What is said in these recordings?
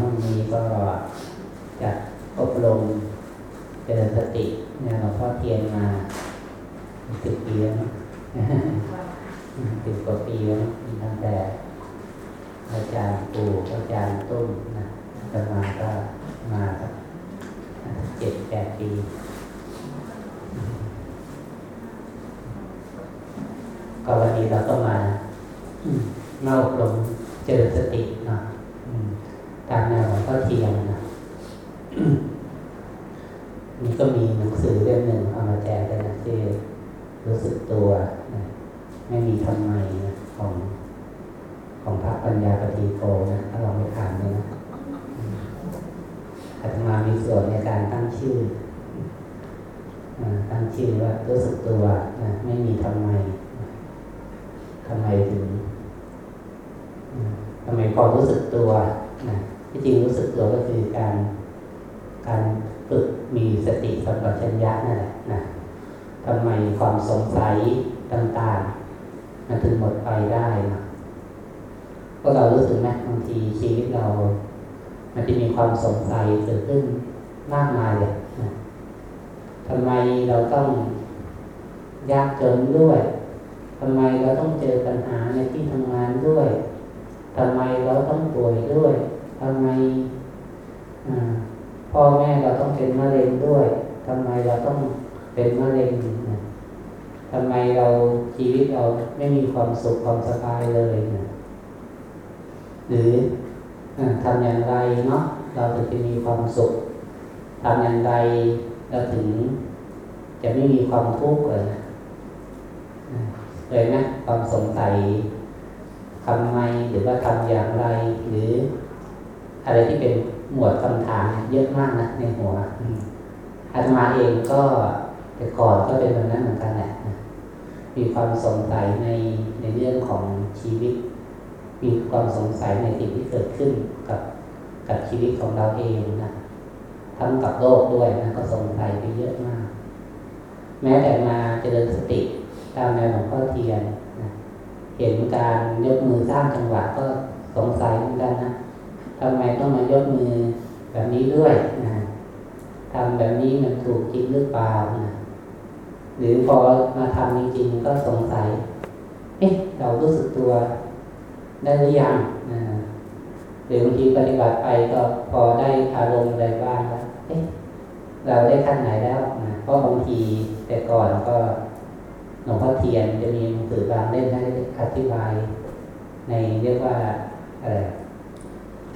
ห้องนี้ก็จะอบรมเจริญสติเนี่ยหลวงพ่อเทียนมาสิบปีแล้วนะสิบกว่าปีแล้วมีตั้งแต่อาจารย์ปู่อาจารย์ตุ้มนะจะมาก็มาครับเจ็ดแปดปี ก็วันนี้เราก็มามาอบรมเจริญสติเนาะอืมตามแนวของพ่อเทียนนะ นี่ก็มีหนังสือเล่มหนึ่งเอามาแจกกันนะที่รู้สึกตัวนะไม่มีทำไมนะของ ของพระปัญญาปฏิโกนะถ้าลองไปอ่านดูนะอืม อาตมามีส่วนในการตั้งชื่อตั้งชื่อว่ารู้สึกตัวนะไม่มีทำไมทำไมถึงทำไมพอรู้สึกตัวนะที่จริงรู้สึกตัวก็คือการการฝึกมีสติสัมปชัญญะนั่นแหละนะทำไมความสงสัยต่างๆมันถึงหมดไปได้นะก็เรารู้สึกไหมบางทีชีวิตเรา มันจะมีความสงสัยเกิดขึ้นมากมายเลยทำไมเราต้องยากจนด้วยทำไมเราต้องเจอปัญหาในที่ทำงานด้วยทำไมเราต้องป่วยด้วยทำไมพ่อแม่เราต้องเป็นมะเร็งด้วยทำไมเราต้องเป็นมะเร็งทำไมเราชีวิตเราไม่มีความสุขความสบายเลยนะหรือ ทำอย่างไรเนาะเราถึงจะมีความสุขทำอย่างไรเราถึงจะไม่มีความทุกข์เลยนะเลยนะความสงสัยทำไมหรือว่าทำอย่างไร หรือ อะไรที่เป็นหมวดคำถามเยอะมากนะในหัวอาตมาเองก็แต่ก่อนก็เป็นแบบนั้นเหมือนกันแหละมีความสงสัยในในเรื่องของชีวิต มีความสงสัยในสิ่งที่เกิดขึ้นกับกับชีวิตของเราเองนะทั้งกับโลกด้วยนะก็สงสัยไปเยอะมาก แม้แต่มาเจริญสติตามแนวของพ่อเทียนนะเห็นการยกมือสร้างจังหวะก็สงสัยเหมือนกันนะทำไมต้องมายกมือแบบนี้ด้วยนะทำแบบนี้มันถูกจริงหรือเปล่านะหรือพอมาทำจริงๆก็สงสัย เอ๊ะ เรารู้สึกตัว ได้หรือยังนะหรือบางทีปฏิบัติไปก็พอได้อารมณ์อะไรบ้างแล้วเอ๊ะเราได้ขั้นไหนแล้วนะเพราะบางทีแต่ก่อนก็หลวงพ่อเทียนจะมีหนังสือบางเล่มให้อธิบาย ในเรียกว่าอะไร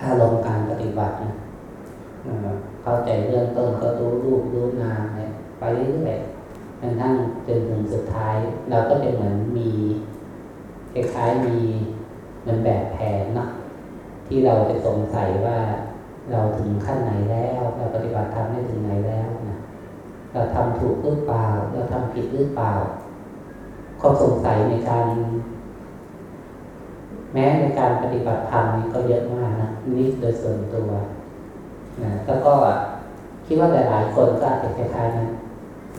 อารมณ์การปฏิบัตินะเข้าใจเรื่องต้นก็รู้รูปรู้นามเนี่ยไปเรื่อยๆจนทั้งจนถึงสุดท้าย เราก็เป็นเหมือนมีคล้ายๆมี มันแบบแผนเนาะที่เราจะสงสัยว่าเราถึงขั้นไหนแล้ว เราปฏิบัติธรรมได้ถึงไหนแล้วนะเราทำถูกหรือเปล่า เราทำผิดหรือเปล่าข้อสงสัยในการ แม้ในการปฏิบัติธรรมนี่ก็เยอะมากนะนี่โดยส่วนตัวนะแล้วก็คิดว่าหลายๆคนก็อาจจะคล้ายๆนั้น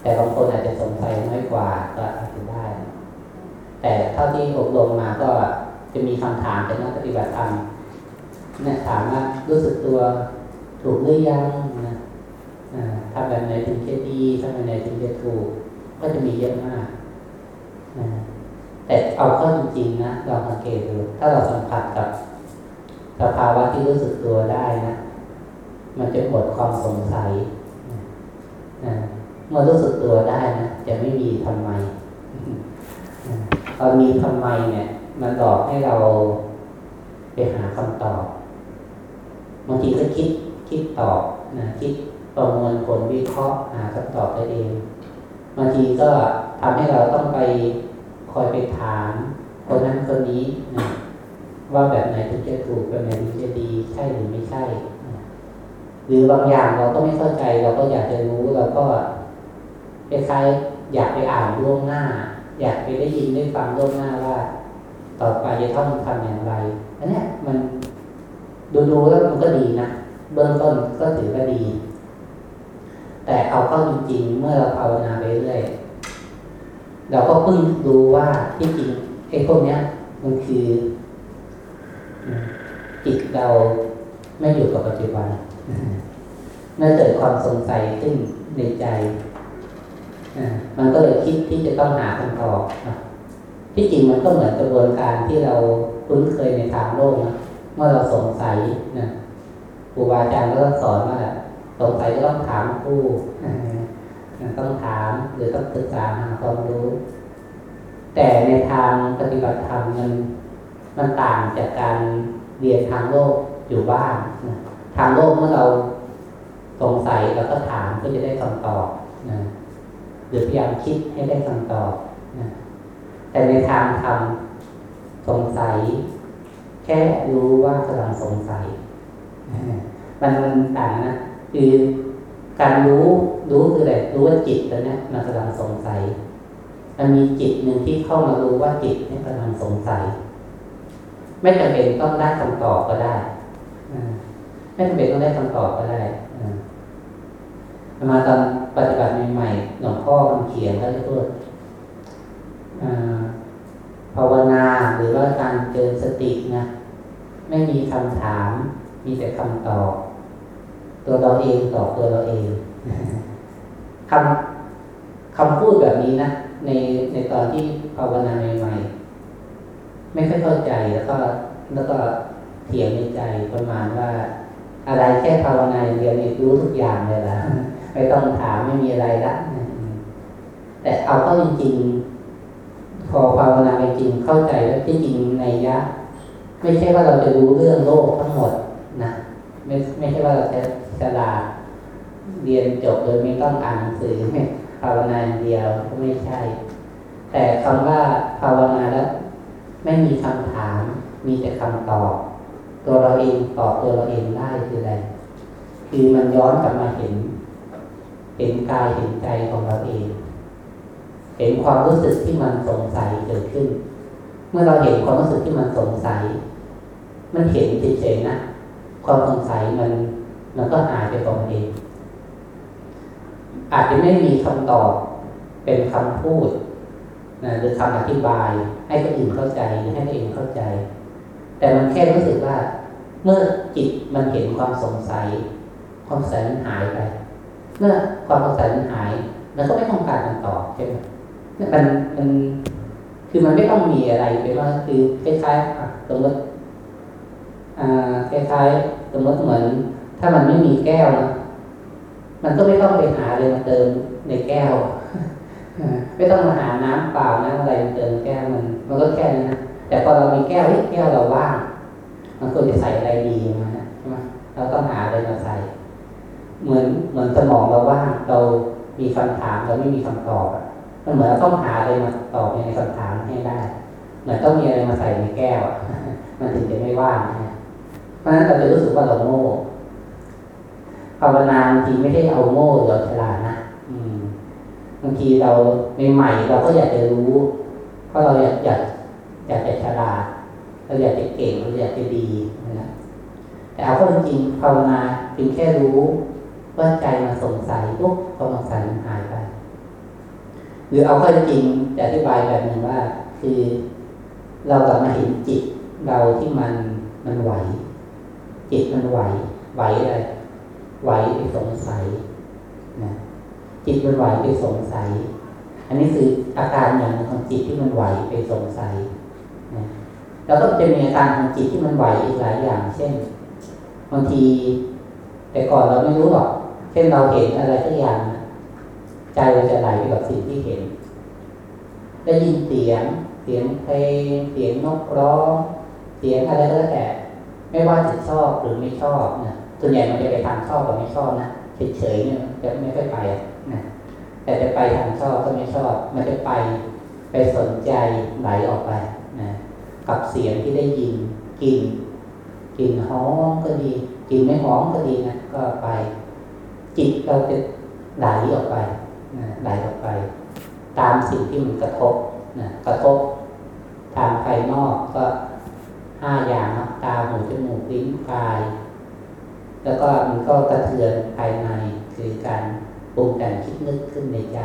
แต่บางคนอาจจะสงสัยน้อยกว่าก็อาจจะได้ แต่เท่าที่อบรมมาก็ จะมีคำถามจากนักปฏิบัติธรรมเนี่ยถามว่ารู้สึกตัวถูกหรือยังนะทำแบบไหนถึงจะดีทำแบบไหนถึงจะถูก ก็จะมีเยอะมากนะแต่เอาเข้าจริงๆนะเราสังเกตดูถ้าเราสัมผัสกับสภาวะที่รู้สึกตัวได้นะ มันจะหมดความสงสัยนะเมื่อรู้สึกตัวได้นะจะไม่มีทำไมตอนมีทำไมเนี่ย มันหลอกให้เราไปหาคำตอบบางทีก็คิดคิดตอบนะคิดประมวลผลวิเคราะห์หาคำตอบตัวเองบางทีก็ทำให้เราต้องไปคอยไปถามคนนั้นคนนี้นะว่าแบบไหนถึงจะถูกแบบไหนถึงจะดีใช่หรือไม่ใช่ หรือบางอย่างเราก็ไม่เข้าใจ เราก็อยากจะรู้เราก็คล้ายๆอยากไปอ่านล่วงหน้า อยากไปได้ยินได้ฟังล่วงหน้าว่า ต่อไปจะต้องทำอย่างไรอันนี้มันดูๆแล้วมันก็ดีนะเบื้องต้นก็ถือว่าดี แต่เอาเข้าจริงๆเมื่อเราภาวนาไปเรื่อยเราก็เพิ่งรู้ว่าที่จริงไอ้พวกเนี้ยมันคือจิตเราไม่อยู่กับปัจจุบันเมื่อเกิดความสงสัยขึ้นในใจมันก็เลยคิดที่จะต้องหาคำตอบ ที่จริงมันก็เหมือนกระบวนการที่เราคุ้นเคยในทางโลกนะเมื่อเราสงสัยนะครูบาอาจารย์ก็ต้องสอนว่าสงสัยก็ต้องถามผู้ต้องถามหรือต้องศึกษาหาความรู้ แต่ในทางปฏิบัติธรรมมันมันต่างจากการเรียนทางโลกอยู่บ้างนะทางโลกเมื่อเราสงสัยเราก็ถามก็จะได้คำตอบนะหรือพยายามคิดให้ได้คำตอบ แต่ในทางธรรมสงสัย แค่รู้ว่ากำลังสงสัย มันมันต่างนะคือการรู้รู้คืออะไรรู้ว่าจิตตอนนี้มันกำลังสงสัย มันมีจิตหนึ่งที่เข้ามารู้ว่าจิตนี่กำลังสงสัย ไม่จำเป็นต้องได้คำตอบก็ได้ไม่จำเป็นต้องได้คำตอบก็ได้มาตอนปฏิบัติใหม่ๆหลวงพ่อคำเขียนก็จะพูดภาวนา รือว่าการเจริญสตินะไม่มีคำถาม มีแต่คำตอบ ตัวเราเองตอบตัวเราเองคำคำพูดแบบนี้นะในในตอนที่ภาวนาใหม่ๆไม่ค่อยเข้าใจแล้วก็แล้วก็เถียงในใจประมาณว่า อะไรแค่ภาวนาเดียวนี่รู้ทุกอย่างเลยละไม่ต้องถามไม่มีอะไรละแต่เอาเข้าจริงๆ อภาวนาไปจริงเข้าใจแล้วที่จริงในยะ ไม่ใช่ว่าเราจะรู้เรื่องโลกทั้งหมดนะไม่ไม่ใช่ว่าเราจะฉลาดเรียนจบโดยไม่ต้องอ่านหนังสือภาวนาเดียวก็ไม่ใช่ แต่คำว่าภาวนาแล้วไม่มีคำถาม มีแต่คำตอบ ตัวเราเองตอบตัวเราเองได้คืออะไร คือมันย้อนกลับมาเห็น เห็นกายเห็นใจของเราเอง เห็นความรู้สึกที่มันสงสัยเกิดขึ้น เมื่อเราเห็นความรู้สึกที่มันสงสัย มันเห็นเฉยๆนะ ความสงสัยมันมันก็หายไปของเอง อาจจะไม่มีคำตอบเป็นคำพูดนะหรือคำอธิบาย ให้คนอื่นเข้าใจหรือให้ตัวเองเข้าใจ แต่มันแค่รู้สึกว่า เมื่อจิตมันเห็นความสงสัย ความสงสัยมันหายไป เมื่อความสงสัยมันหายมันก็ไม่ต้องการคำตอบใช่ไหม มันมันคือมันไม่ต้องมีอะไรเป็นว่าคือคล้ายๆสมมติคล้ายๆสมมติเหมือน ถ้ามันไม่มีแก้วนะมันก็ไม่ต้องไปหาอะไรมาเติมในแก้วไม่ต้องมาหาน้ำเปล่าน้ำอะไรมาเติมแก้วมัน มันก็แค่นั้นนะแต่พอเรามีแก้วแก้วเราว่างมันควรจะใส่อะไรดีมาใช่ไหมเราต้องหาอะไรมาใส่ เหมือนเหมือนสมองเราว่างเรามีคำถามเราไม่มีคำตอบ มันเหมือนต้องหาอะไรมาตอบในคำถามให้ได้ เหมือนต้องมีอะไรมาใส่ในแก้วมันถึงจะไม่ว่างนะเพราะฉะนั้นเราจะรู้สึกว่าเราโง่ภาวนาบางทีไม่ได้เอาโง่หรือฉลาดนะบางทีเราใหม่ๆเราก็อยากจะรู้เพราะเราอยากอยากอยากจะฉลาดเราอยากจะเก่งเราอยากจะดีนะแต่เอาก็จริงภาวนาเพียงแค่รู้ว่าใจมันสงสัยปุ๊บความสงสัยมันหายไป รือเอาข้อจริงจะอธิบายแบบนึ่งว่า คือเรากลับมาเห็นจิตเราที่มันมันไหว จิตมันไหว ไหวอะไรไหวไปสงสัยนะจิตมันไหวไปสงสัย อันนี้คืออาการอย่างหนึ่งของจิตที่มันไหวไปสงสัยนะแล้วก็จะมีอาการของจิตที่มันไหวอีกหลายอย่าง เช่นบางที แต่ก่อนเราไม่รู้หรอก เช่นเราเห็นอะไรสักอย่าง ใจเราจะไหลไปกับสิ่งที่เห็น ได้ยินเสียง เสียงเพลง เสียงนกร้อง เสียงอะไรก็แล้วแต่ ไม่ว่าจะชอบหรือไม่ชอบนะส่วนใหญ่มันจะไปทางชอบกับไม่ชอบนะเฉยๆเนี่ยจะไม่ค่อยไปนะแต่จะไปทางชอบก็ไม่ชอบ มันจะไปไปสนใจไหลออกไปนะกับเสียงที่ได้ยินกินกินหอมก็ดีกินไม่หอมก็ดีนะก็ไป จิตเราจะไหลออกไป ไหลออกไป ตามสิ่งที่มันกระทบนะกระทบทางภายนอกก็ห้าอย่างนะตาหูจมูกลิ้นกาย แล้วก็มันก็กระเทือนภายในคือการปรุงแต่งคิดนึกขึ้นในใจ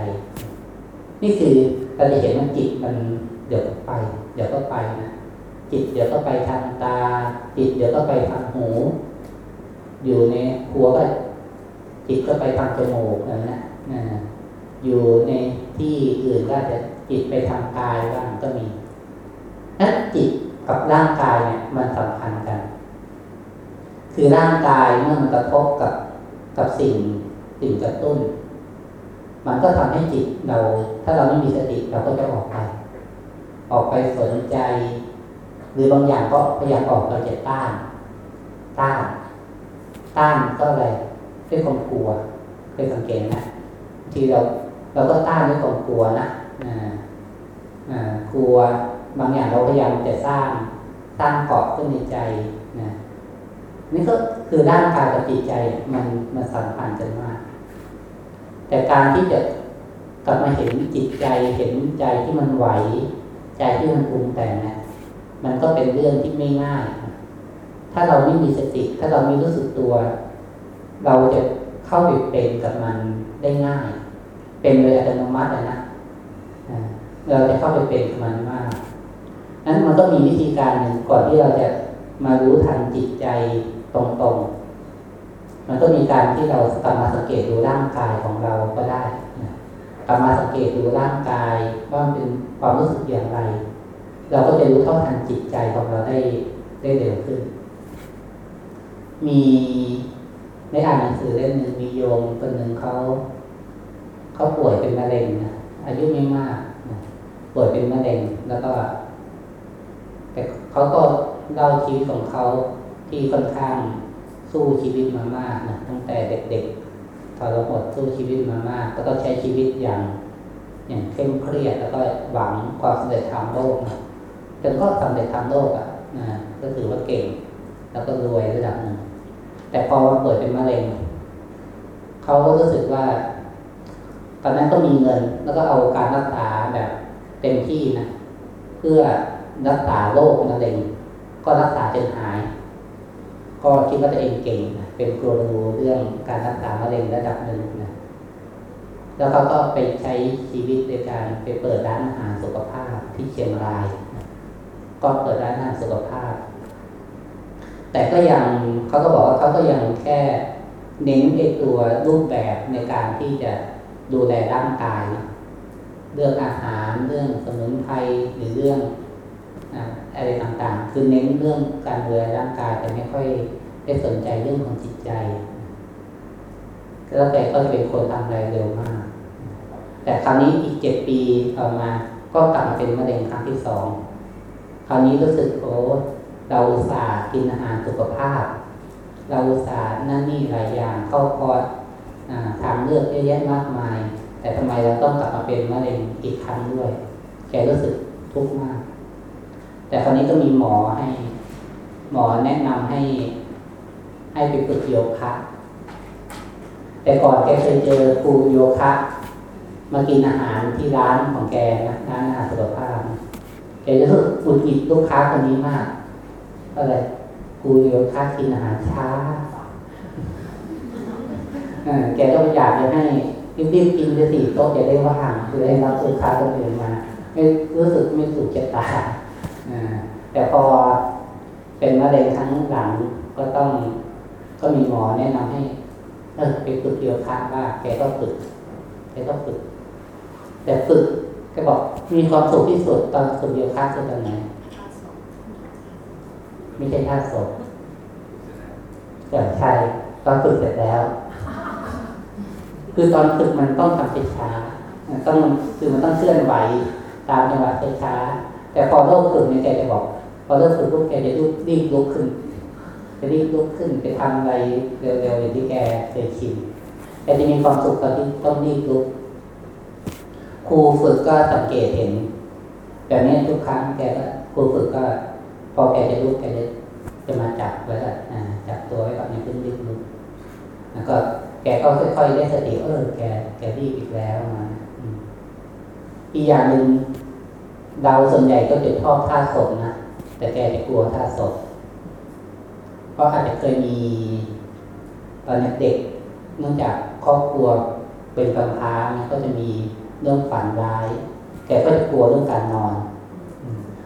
นี่คือเราจะเห็นว่าจิตมันเดี๋ยวก็ไป เดี๋ยวก็ไปนะจิตเดี๋ยวก็ไปทางตา จิตเดี๋ยวก็ไปทางหู อยู่ในครัวก็จิตก็ไปทางจมูกอะไรนะนะ อยู่ในที่อื่นก็จะจิตไปทางกายบ้างก็มีนั้นจิตกับร่างกายเนี่ยมันสัมพันธ์กัน คือร่างกายเมื่อมันกระทบกับกับสิ่งสิ่งกระตุ้น มันก็ทำให้จิตเรา ถ้าเราไม่มีสติเราก็จะออกไป ออกไปสนใจ หรือบางอย่างก็พยายามออกเราจะต้านต้านต้านก็อะไรด้วยความกลัวเคยสังเกตนะที่เรา เราก็ต้านด้วยความกลัวนะกลัวบางอย่างเราพยายามจะสร้างสร้างเกาะขึ้นในใจนะนี่ก็คือร่างกายกับจิตใจมันมันสัมพันธ์กันมาก แต่การที่จะกลับมาเห็นจิตใจเห็นใจที่มันไหว ใจที่มันปรุงแต่งนะมันก็เป็นเรื่องที่ไม่ง่าย ถ้าเราไม่มีสติ ถ้าเราไม่รู้สึกตัว เราจะเข้าไปเป็นกับมันได้ง่าย เป็นโดยอัตโนมัตินะเราจะเข้าไปเป็นมันมากนั้นมันก็มีวิธีการหนึ่งก่อนที่เราจะมารู้ทันจิตใจตรงๆ มันก็มีการที่เรากลับมาสังเกตดูร่างกายของเราก็ได้กลับมาสังเกตดูร่างกายว่ามันเป็นความรู้สึกอย่างไร เราก็จะรู้เท่าทันจิตใจของเราได้ได้เร็วขึ้น มีในอ่านหนังสือเล่มหนึ่งมีโยมคนหนึ่งเขา เขาป่วยเป็นมะเร็งนะอายุไม่มากนะป่วยเป็นมะเร็งแล้วก็ แต่เขาก็เล่าชีวิตของเขาที่ค่อนข้างสู้ชีวิตมามากนะตั้งแต่เด็กๆทรหดสู้ชีวิตมามาก แล้วก็ใช้ชีวิตอย่างอย่างเคร่งเครียดแล้วก็หวังความสำเร็จทางโลกนะจนก็สำเร็จทางโลกอะนะก็ถือว่าเก่ง แล้วก็รวยระดับหนึ่งแต่พอเปิดเป็นมะเร็งเขาก็รู้สึกว่า ตอนนั้นก็มีเงิน แล้วก็เอาการรักษาแบบเต็มที่นะเพื่อรักษาโรคมะเร็งก็รักษาจนหาย ก็คิดว่าตัวเองเก่งนะเป็นครูรู้เรื่องการรักษามะเร็งระดับหนึ่งนะแล้วเขาก็ไปใช้ชีวิตในการไปเปิดร้านอาหารสุขภาพที่เชียงราย ก็เปิดร้านอาหารสุขภาพ แต่ก็ยังเขาก็บอกว่าเขาก็ยังแค่เน้นในตัวรูปแบบในการที่จะ ดูแลร่างกาย เรื่องอาหารเรื่องสมุนไพรหรือเรื่องอะไรต่างๆ คือเน้นเรื่องการดูแลร่างกายแต่ไม่ค่อยได้สนใจเรื่องของจิตใจ แล้วแต่ก็จะเป็นคนทำอะไรเร็วมาก แต่คราวนี้อีกเจ็ดปีต่อมา ก็กลับมาเป็นมะเร็งครั้งที่สอง คราวนี้รู้สึกโอ้เราอุตส่าห์กินอาหารสุขภาพ เราอุตส่าห์นั่นนี่หลายอย่างเข้าคอร์ ทางเลือกเยอะแยะมากมาย แต่ทำไมเราต้องกลับมาเป็นมะเร็งอีกครั้งด้วย แกรู้สึกทุกข์มาก แต่คราวนี้ก็มีหมอให้ หมอแนะนำให้ ให้ไปฝึกโยคะแต่ก่อนแกเคยเจอครูโยคะมากินอาหารที่ร้านของแกนะร้านอาหารสุขภาพแกจะรู้สึกอุดหิดลูกค้าคนนี้มากอะไรครูโยคะกินอาหารช้า แกก็อยากจะให้รีบๆกินจะสี่โต๊ะจะได้ว่างคือให้รับลูกค้าคนอื่นมาไม่รู้สึกไม่สุขชะตาแต่พอเป็นมะเร็งครั้งหลังก็ต้อง ก็มีหมอแนะนำให้เออไปฝึกโยคะว่าแกก็ฝึกแกก็ฝึก แต่ฝึกแกบอกมีความสุขที่สุดตอนฝึกโยคะคือตอนไหนไม่ใช่ท่าศพแต่ใช่ตอนฝึกเสร็จแล้ว คือตอนฝึกมันต้องทำช้าต้องคือมันต้องเคลื่อนไหวตามจังหวะช้าแต่พอเริ่มฝึกเนี่ยแกจะบอก พอเริ่มฝึกปุ๊บแกจะรีบลุกขึ้นจะรีบลุกขึ้นไปทำอะไรเร็วๆอย่างที่แกเคยชินแกจะมีความสุขตอนที่ต้องรีบลุกครูฝึกก็สังเกตเห็นแบบนี้ทุกครั้งแกก็ครูฝึกก็ พอแกจะลุกแกจะจะมาจับไว้ละจับตัวไว้ก่อนอย่าเพิ่งรีบลุกแล้วก็ แกก็ค่อยๆได้สติเออแกแกรีบอีกแล้วมาอีกอย่างหนึ่งเราส่วนใหญ่ก็จะชอบท่าศพนะแต่แกจะกลัวท่าศพเพราะอาจจะเคยมีตอนเด็กเนื่องจากครอบครัวเป็นกำพร้าก็จะมีเรื่องฝันร้าย แกก็จะกลัวเรื่องการนอน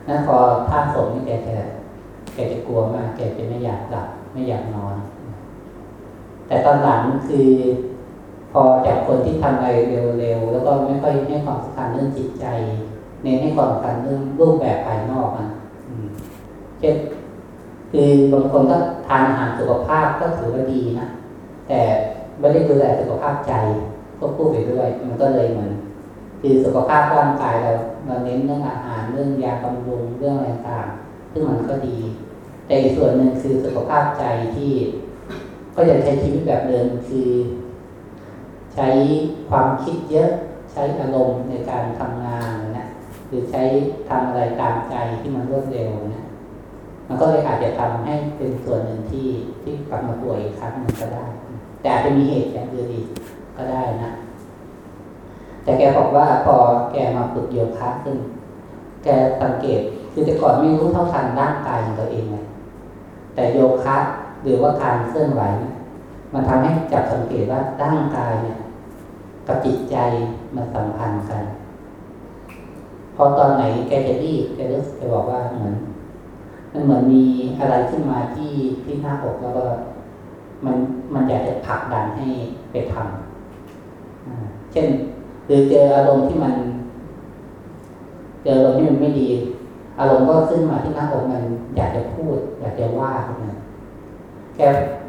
นั้นพอท่าศพนี่แกจะแกจะกลัวมากแกจะไม่อยากหลับไม่อยากนอน แต่ตอนหลังคือ พอจากคนที่ทำอะไรเร็วๆแล้วก็ไม่ค่อยให้ความสำคัญเรื่องจิตใจเน้นให้ความสำคัญเรื่องรูปแบบภายนอกนะเช่นคือบางคนก็ทานอาหารสุขภาพก็ถือว่าดีนะแต่ไม่ได้ดูแลสุขภาพใจก็พูดไปด้วย มันก็เลยเหมือนคือสุขภาพร่างกายเราเราเน้นเรื่องอาหารเรื่องยาบำรุงเรื่องอะไรต่างซึ่งมันก็ดี แต่อีกส่วนหนึ่งคือสุขภาพใจที่ ก็อยังใช้ชีวิตแบบเดิมคือ ใช้ความคิดเยอะ ใช้อารมณ์ในการทำงานนะหรือใช้ทำอะไรตามใจที่มันรวดเร็วนะมันก็เลยอาจจะทำให้เป็นส่วนหนึ่งที่ที่กลับมาป่วยอีกครั้งหนึ่งก็ได้ แต่อาจจะมีเหตุอย่างอื่นอีกก็ได้นะ แต่แกบอกว่าพอแกมาฝึกโยคะขึ้น แกสังเกตคือแต่ก่อนไม่รู้เท่าทันร่างกายของตัวเองเลยแต่โยคะ หรือว่าการเคลื่อนไหว มันทำให้จับสังเกตว่าร่างกายเนี่ยกับจิตใจมันสัมพันธ์กัน พอตอนไหนแกจะรีบแกรู้สึกจะบอกว่าเหมือนมันเหมือนมีอะไรขึ้นมาที่ที่หน้าอกแล้วก็มันมันอยากจะผลักดันให้ไปทำเช่น หรือเจออารมณ์ที่มัน เจออารมณ์ที่มันไม่ดี อารมณ์ก็ขึ้นมาที่หน้าอกมันอยากจะพูด อยากจะว่าเนี่ย แก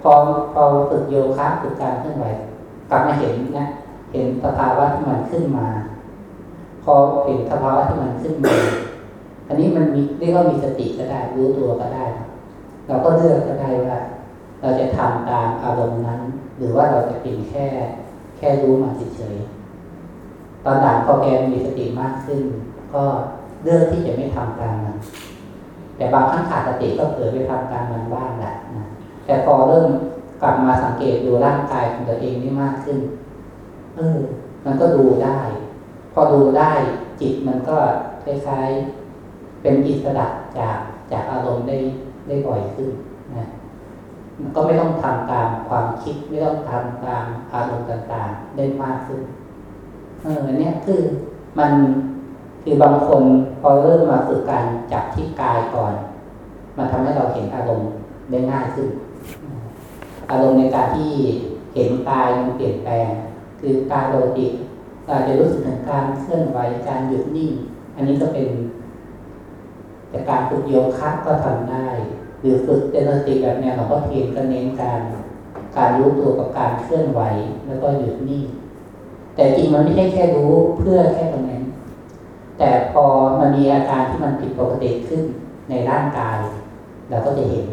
พอพอฝึกโยคะฝึกการเคลื่อนไหวกลับมาเห็นนะเห็นสภาวะที่มันขึ้นมา พอเห็นสภาวะที่มันขึ้นมา อันนี้มันมีเรียกว่ามีสติก็ได้รู้ตัวก็ได้ เราก็เลือกก็ได้ว่า เราจะทำตามอารมณ์นั้น หรือว่าเราจะเป็นแค่ แค่รู้มาเฉยๆตอนหลังพอแกมีสติมากขึ้น ก็เลือกที่จะไม่ทำตามมันแต่บางครั้งขาดสติก็เผลอไปทำตามมันบ้างแหละนะ แต่พอเริ่มกลับมาสังเกตดูร่างกายของตัวเองได้มากขึ้น เออ มันก็ดูได้ พอดูได้จิตมันก็คล้ายๆเป็นอิสระจากจากอารมณ์ได้ได้บ่อยขึ้นนะมันก็ไม่ต้องทำตามความคิดไม่ต้องทำตามอารมณ์ต่างๆ ได้มากขึ้น เออเนี่ยคือมันคือบางคนพอเริ่มมาฝึกการจับที่กายก่อน มันทำให้เราเห็นอารมณ์ได้ง่ายขึ้น อารมณ์ในการที่เห็นกายมันเปลี่ยนแปลง คือกายปกติอาจจะรู้สึกถึงการเคลื่อนไหวการหยุดนิ่ง อันนี้ก็เป็นแต่การฝึกโยคะก็ทำได้ หรือฝึกเจริญสติแบบแนวของพ่อเทียนก็เน้นการ การรู้ตัวกับการเคลื่อนไหวแล้วก็หยุดนิ่ง แต่จริงมันไม่ใช่แค่รู้เพื่อแค่ตรงนั้น แต่พอมันมีอาการที่มันผิดปกติขึ้นในร่างกาย เราก็จะเห็น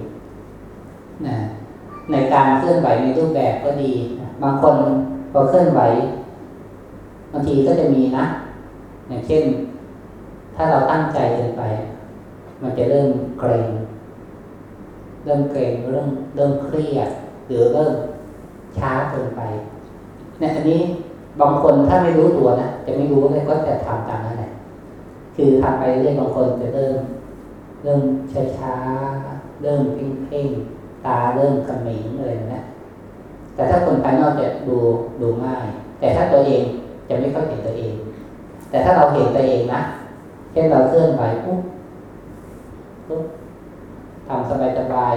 นะ ในการเคลื่อนไหวในรูปแบบก็ดี บางคนพอเคลื่อนไหวบางทีก็จะมีนะ อย่างเช่น ถ้าเราตั้งใจเกินไป มันจะเริ่มเกรงเริ่มเกรงเริ่มเริ่มเครียดหรือเริ่มช้าเกินไปเนี่ยอันนี้บางคนถ้าไม่รู้ตัวนะจะไม่รู้เลยก็จะทำตามนั้นแหละคือทำไปเรื่อยบางคนจะเริ่ม เริ่มช้าช้าเริ่มเพ่งเพ่ง ตาเริ่มขมิงอะไรนะ แต่ถ้าคนภายนอกจะดูดูง่าย แต่ถ้าตัวเองจะไม่ค่อยเห็นตัวเอง แต่ถ้าเราเห็นตัวเองนะเช่นเราเคลื่อนไหวปุ๊บปุ๊บทำสบายสบาย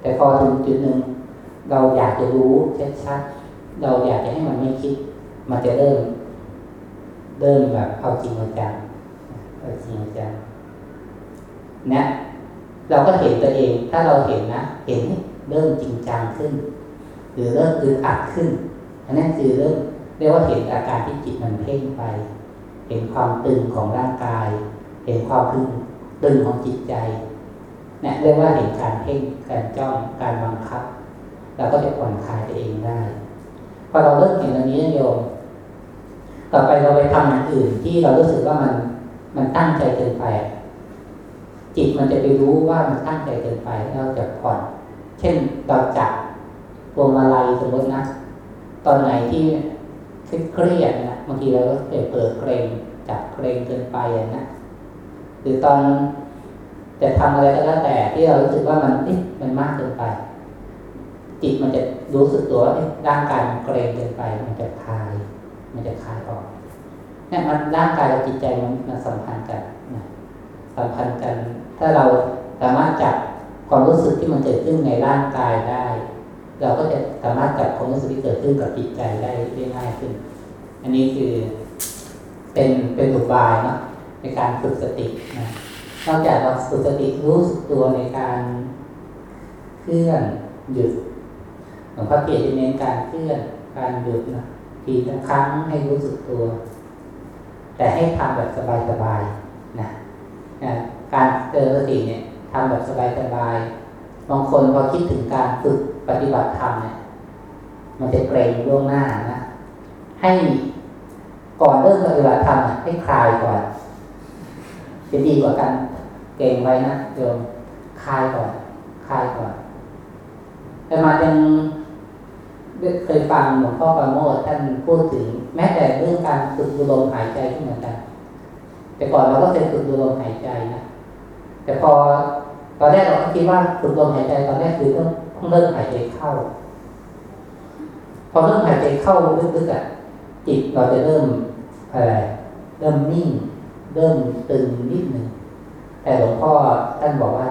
แต่พอถึงจุดหนึ่งเราอยากจะรู้ชัดๆเราอยากจะให้มันไม่คิด มันจะเริ่มเริ่มแบบเอาจริงเอาจังเอาจริงเอาจังนะ เราก็เห็นตัวเองถ้าเราเห็นนะ เห็นเริ่มจริงจังขึ้น หรือเริ่มอึดอัดขึ้น อันนั้นคือเริ่มเรียกว่าเห็นอาการที่จิตมันเพ่งไป เห็นความตึงของร่างกาย เห็นความตึงตึงของจิตใจเนี่ยเรียกว่าเห็นการเพ่งการจ้องการบังคับเราก็จะผ่อนคลายตัวเองได้พอเราเริ่มเห็นตรงนี้โยมต่อไปเราไปทำอย่างอื่นที่เรารู้สึกว่ามันมันตั้งใจเกินไป จิตมันจะไปรู้ว่ามันตั้งใจเกินไปเราจะผ่อน เช่นเราจับพวงมาลัยสมมตินะ ตอนไหนที่เครียดนะบางทีเราก็เปิดเกรงจับเกรงเกินไปนะหรือตอนจะทำอะไรก็แล้วแต่ที่เรารู้สึกว่ามันมันมากเกินไป จิตมันจะรู้สึกตัวว่าร่างกายมันเกรงเกินไป มันจะคลาย มันจะคลายออกเนี่ยมันร่างกายกับจิตใจมันมันสัมพันธ์กันนะสัมพันธ์กัน ถ้าเราสามารถจับความรู้สึกที่มันเกิดขึ้นในร่างกายได้ เราก็จะสามารถจับความรู้สึกที่เกิดขึ้นกับจิตใจได้ได้ง่ายขึ้น อันนี้คือเป็นเป็นอุบายเนาะในการฝึกสตินะนอกจากเราฝึกสติรู้สึกตัวในการเคลื่อนหยุดหลวงพ่อเกียรติเน้นการเคลื่อนการหยุดนะทีละครั้งให้รู้สึกตัว แต่ให้ทำแบบสบายๆนะนะ การเจริญสติเนี่ยทำแบบสบายๆบางคนพอคิดถึงการฝึกปฏิบัติธรรมเนี่ย มันจะเกรงล่วงหน้านะ ให้ก่อนเริ่มปฏิบัติธรรมให้คลายก่อนจะดีกว่ากันเก่งไว้นะโยมคลายก่อนคลายก่อนแต่มายังเคยฟังหลวงพ่อปราโมทท่านพูดถึง แม้แต่เรื่องการฝึกดูลมหายใจที่เหมือนกัน แต่ก่อนเราก็เคยฝึกดูลมหายใจนะ แต่พอตอนแรกเราคิดว่าฝึกลมหายใจตอนแรกคือต้องต้องเริ่มหายใจเข้า พอเริ่มหายใจเข้าลึกๆอะจิตเราจะเริ่มอะไรเริ่มนิ่ง เริ่มตึงนิดหนึ่งแต่หลวงพ่อท่านบอกว่า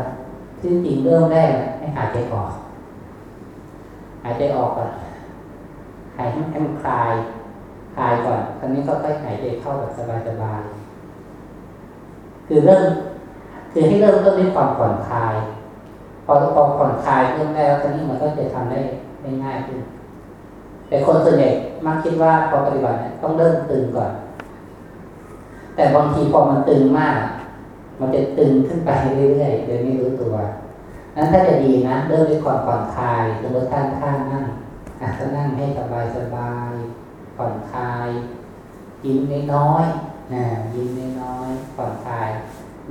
ที่จริงเริ่มแรกให้หายใจออก หายใจออกก่อนหายให้มันคลายคลายก่อนคราวนี้ก็ค่อยหายใจเข้าแบบสบายๆคือเริ่ม คือให้เริ่มต้นด้วยความผ่อนคลาย พอพอผ่อนคลายเริ่มแรกคราวนี้มันก็จะทำได้ได้ง่ายขึ้น แต่คนส่วนใหญ่มักคิดว่าพอปฏิบัติเนี่ยต้องเริ่มตึงก่อน แต่บางทีพอมันตึงมาก มันจะตึงขึ้นไปเรื่อยๆโดยไม่รู้ตัวนั้นถ้าจะดีนะเริ่มด้วยความผ่อนคลายสมมติท่านท่านนั่งอาจจะนั่งให้สบายสบายผ่อนคลายยิ้มน้อยๆนะยิ้มน้อยๆผ่อนคลาย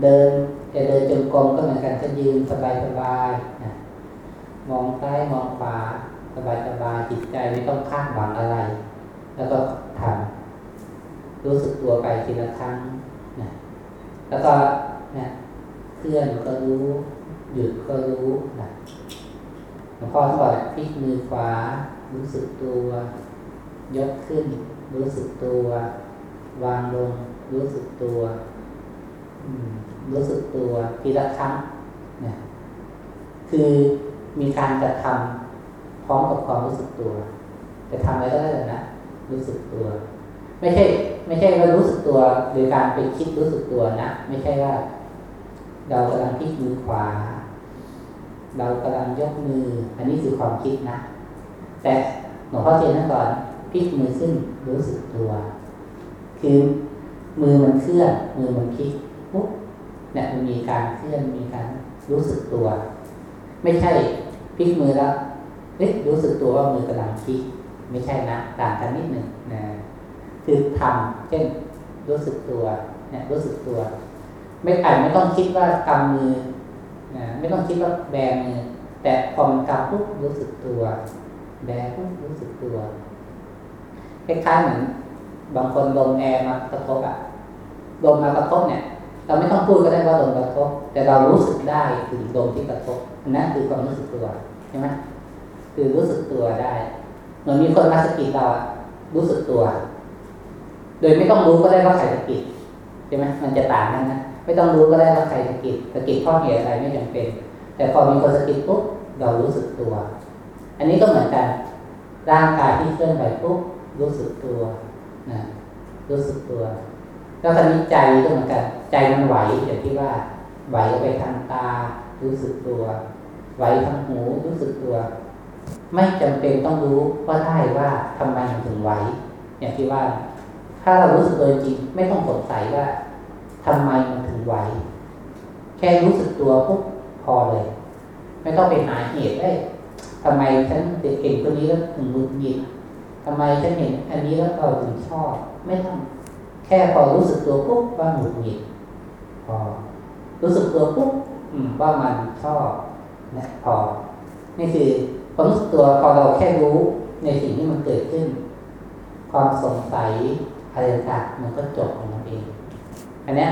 เดิน จะเดินจงกรมก็เหมือนกันจะยืนสบายสบายนะมองซ้ายมองขวาสบายสบายจิตใจไม่ต้องคาดหวังอะไร แล้วก็ทำรู้สึกตัวไปทีละครั้งนะแล้วก็นะเคลื่อนก็รู้หยุดก็รู้นะหลวงพ่อสอนพลิกมือขวา รู้สึกตัว ยกขึ้น รู้สึกตัว วางลง รู้สึกตัว รู้สึกตัวทีละครั้งนะคือมีการกระทำพร้อมกับความรู้สึกตัวจะทำอะไรก็ได้นะรู้สึกตัว ไม่ใช่ ไม่ใช่ว่ารู้สึกตัวโดยการไปคิดรู้สึกตัวนะไม่ใช่ว่า เรากำลังพลิกมือขวา เรากำลังยกมือ อันนี้คือความคิดนะ แต่หลวงพ่อเทียนนั่นก่อนพลิกมือขึ้นรู้สึกตัว คือมือมันเคลื่อนมือมันพลิกปุ๊บ เนี่ยมันมีการเคลื่อนมีการรู้สึกตัว ไม่ใช่พลิกมือแล้วเอ๊ะรู้สึกตัวว่ามือกำลังพลิก ไม่ใช่นะต่างกันนิดหนึ่งนะคือทำเช่นรู้สึกตัวเนี่ยรู้สึกตัว ไม่อ่านไม่ต้องคิดว่ากำมือนะไม่ต้องคิดว่าแบมือแต่พอมันกำปุ๊บรู้สึกตัว แบปุ๊บรู้สึกตัวคล้ายๆเหมือนบางคนลมแอร์มากระทบอะลมมากระทบเนี่ย เราไม่ต้องพูดก็ได้ว่าลมกระทบ แต่เรารู้สึกได้ถึงลมที่กระทบนั่นคือความรู้สึกตัวใช่ไหมคือรู้สึกตัวได้เหมือนมีคนมาสกิดเราอะรู้สึกตัว โดยไม่ต้องรู้ก็ได้ว่าใครสกิดใช่ไหมมันจะต่างกันนะไม่ต้องรู้ก็ได้ว่าใครสกิดสกิดข้อเหตุอะไรไม่จำเป็น แต่พอมีคนสกิดปุ๊บเรารู้สึกตัว อันนี้ก็เหมือนกันร่างกายที่เคลื่อนไหวปุ๊บรู้สึกตัวนะรู้สึกตัว แล้วตอนนี้ใจก็เหมือนกัน ใจมันไหวอย่างที่ว่าไหวไปทางตา รู้สึกตัว ไหวทางหูรู้สึกตัว ไม่จำเป็นต้องรู้ก็ได้ว่าทำไมมันถึงไหวอย่างที่ว่า ถ้าเรารู้สึกตัวจริงไม่ต้องสงสัยว่าทำไมมันถึงไหวแค่รู้สึกตัวปุ๊บพอเลย ไม่ต้องไปหาเหตุได้ทำไมฉันเด็กเก่งตัวนี้แล้วถึงมุดหงิดทำไมฉันเห็นอันนี้แล้วเราถึงชอบ ไม่ต้องแค่พอรู้สึกตัวปุ๊บว่าหงุดหงิด อ รู้สึกตัวปุ๊บว่ามันชอบนะพอ นี่คือความรู้สึกตัวพอเราแค่รู้ในสิ่งที่มันเกิดขึ้น ความสงสัยอะไรต่างมันก็จบของมันเอง อันนี้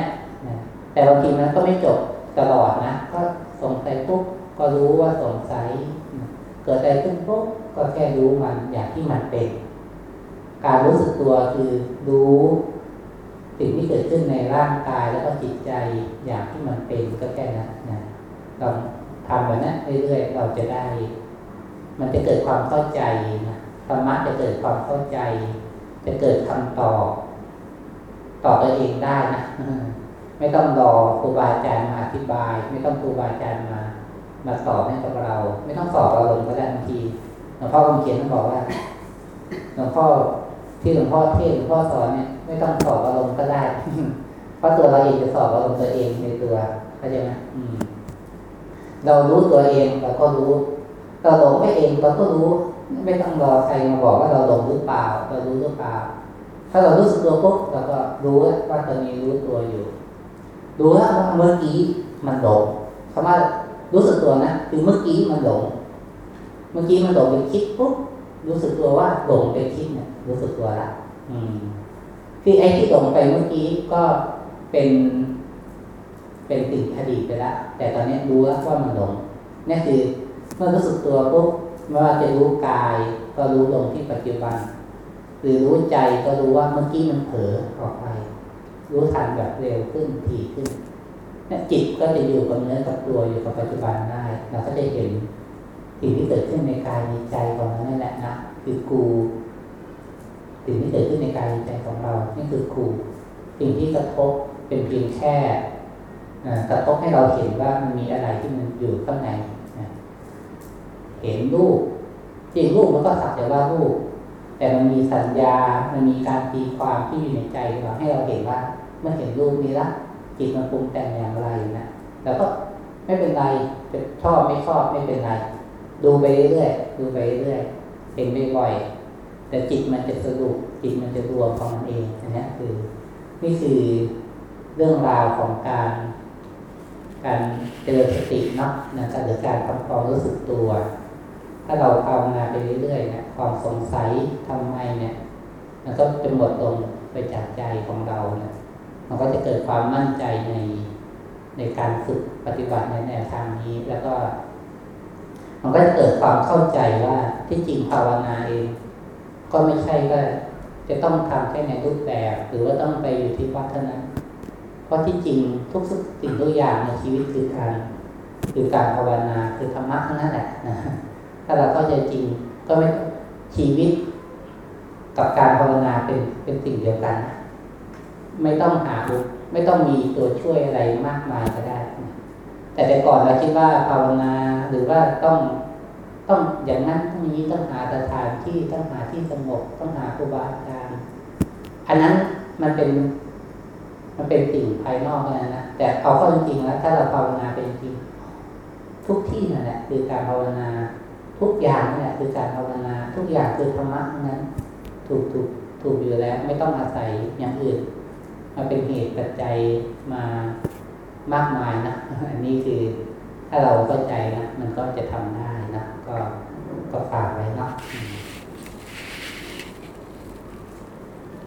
นะแต่บางทีมันก็ไม่จบตลอดนะ ก็สงสัยปุ๊บก็รู้ว่าสงสัย เกิดอะไรขึ้นปุ๊บก็แค่รู้มันอย่างที่มันเป็น การรู้สึกตัวคือรู้ สิ่งที่เกิดขึ้นในร่างกายแล้วก็จิตใจอย่างที่มันเป็นก็แค่นั้นนะเราทำแบบนั้นเรื่อยๆเราจะได้ มันจะเกิดความเข้าใจนะธรรมะจะเกิดความเข้าใจ จะเกิดคำตอบตอบตัวเองได้นะไม่ต้องรอครูบาอาจารย์มาอธิบาย ไม่ต้องครูบาอาจารย์มา มาสอบให้กับเรา ไม่ต้องสอบเราลงก็ได้บางทีหลวงพ่อคำเขียนท่านบอกว่าหลวงพ่อที่หลวงพ่อเทศหลวงพ่อสอนเนี่ย ไม่ต้องสอบอารมณ์ก็ได้เพราะตัวเราเองจะสอบอารมณ์ตัวเองในตัวเข้าใจไหมอืมเรารู้ตัวเองเราก็รู้เราหลงไม่เองเราก็รู้ ไม่ต้องรอใครมาบอกว่าเราหลงหรือเปล่าเรารู้หรือเปล่า ถ้าเรารู้สึกตัวปุ๊บเราก็รู้ว่าตอนนี้รู้ตัวอยู่ รู้ว่าเมื่อกี้มันหลงคำว่ารู้สึกตัวนะคือเมื่อกี้มันหลง เมื่อกี้มันหลงไปคิดปุ๊บรู้สึกตัวว่าหลงไปคิดเนี่ยรู้สึกตัวละอืม ที่ไอ้ที่หลงไปเมื่อกี้ก็เป็นเป็นสิ่งอดีตไปแล้วแต่ตอนนี้รู้แล้วว่ามันหลงนี่คือเมื่อรู้สึกตัวปุ๊บไม่ว่าจะรู้กาย ก็รู้ลงที่ปัจจุบัน หรือรู้ใจก็รู้ว่าเมื่อกี้มันเผลอออกไป รู้ทันแบบเร็วขึ้นถี่ขึ้นนี่จิตก็จะอยู่กับเนื้อกับตัวอยู่กับปัจจุบันได้เราก็จะเห็นสิ่งที่เกิดขึ้นในกายในใจของเรานั่นแหละนะคือกู สิ่งที่เกิดขึ้นในกายใจของเรา นี่คือครูสิ่งที่กระทบเป็นเพียงแค่กระทบให้เราเห็นว่ามันมีอะไรที่มันอยู่ข้างในเห็นรูปจริงรูปมันก็สักแต่ว่ารูป แต่มันมีสัญญา มันมีการตีความที่อยู่ในใจเราให้เราเห็นว่าเมื่อเห็นรูปนี้ละจิตมันปรุงแต่งอย่างไรนะแล้วก็ไม่เป็นไรจะชอบไม่ชอบไม่เป็นไร ดูไปเรื่อยดูไปเรื่อยเห็นบ่อยๆ แต่จิตมันจะสรุปจิตมันจะรวมของมันเองอันนี้คือ นี่คือเรื่องราวของการ การเจริญสติเนาะนะการหรือการทำความรู้สึกตัว ถ้าเราภาวนาไปเรื่อยๆนะความสงสัยทำไมเนี่ย มันก็จะหมดลงไปจากใจของเรานะมันก็จะเกิดความมั่นใจในในการฝึกปฏิบัติในแนวทางนี้แล้วก็ มันก็จะเกิดความเข้าใจว่าที่จริงภาวนาเอง ก็ไม่ใช่ว่าจะต้องทำแค่ในรูปแบบ หรือว่าต้องไปอยู่ที่วัดเท่านั้น เพราะที่จริงทุกสิ่งทุกอย่างในชีวิตคือการคือการภาวนาคือธรรมะทั้งนั้นแหละนะถ้าเราเข้าใจจริงก็ไม่ชีวิต กับการภาวนาเป็นเป็นสิ่งเดียวกัน ไม่ต้องหาไม่ต้องมีตัวช่วยอะไรมากมายก็ได้ แต่แต่ก่อนเราคิดว่าภาวนาหรือว่าต้อง ต้องอย่างนั้นต้องนี้ต้องหาสถานที่ต้องหาที่สงบต้องหาครูบาอาจารย์อันนั้นมันเป็น มันเป็นสิ่งภายนอกนะนะแต่เอาเข้าจริงๆแล้วถ้าเราภาวนาเป็นจริง ทุกที่นั่นแหละคือการภาวนา ทุกอย่างนี่แหละคือการภาวนา ทุกอย่างคือธรรมะนั้นถูกถูกถูกอยู่แล้ว ไม่ต้องอาศัยอย่างอื่นมาเป็นเหตุปัจจัยมามากมายนะอันนี้คือถ้าเราเข้าใจนะมันก็จะทำได้ ก็็ฝากไว้นะ